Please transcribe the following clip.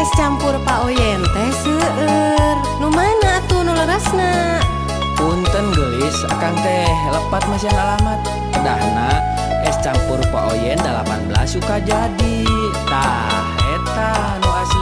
es campur Pak Oyen teh seueur. Nu mana tuh nu lerasna punten gelis akang teh. Lepat masih alamat dahna es campur Pak Oyen 18 suka jadi. Tah eta nu asli